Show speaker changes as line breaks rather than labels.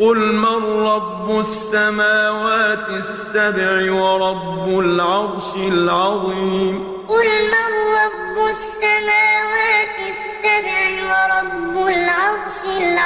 قل من رب السماوات السبع ورب العرش العظيم قل من رب السماوات السبع ورب العرش العظيم